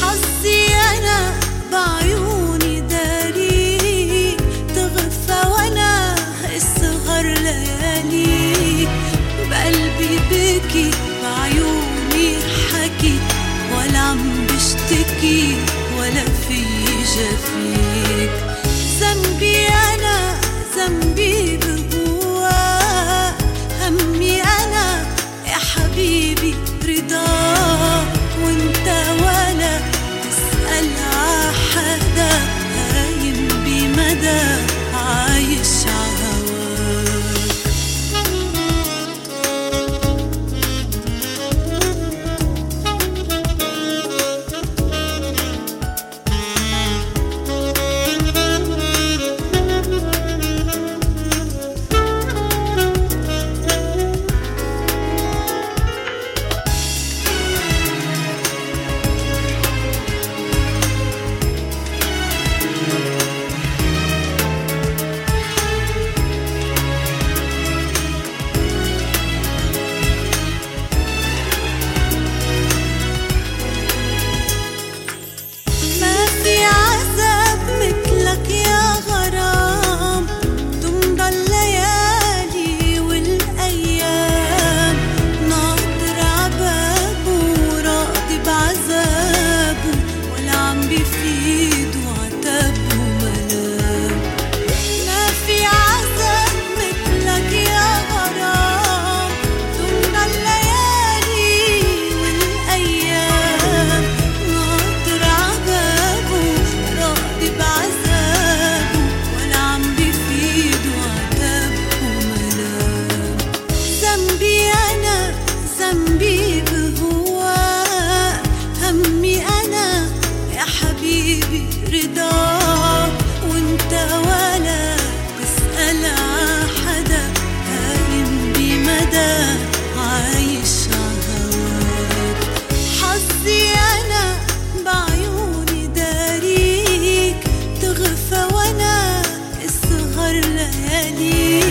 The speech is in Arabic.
حظي أنا بعيوني داريك تغفى وأنا السهر لياليك بقلبي بكي بعيوني حكي. ولا عم بشتكي ولا في جفيك. song. الليالي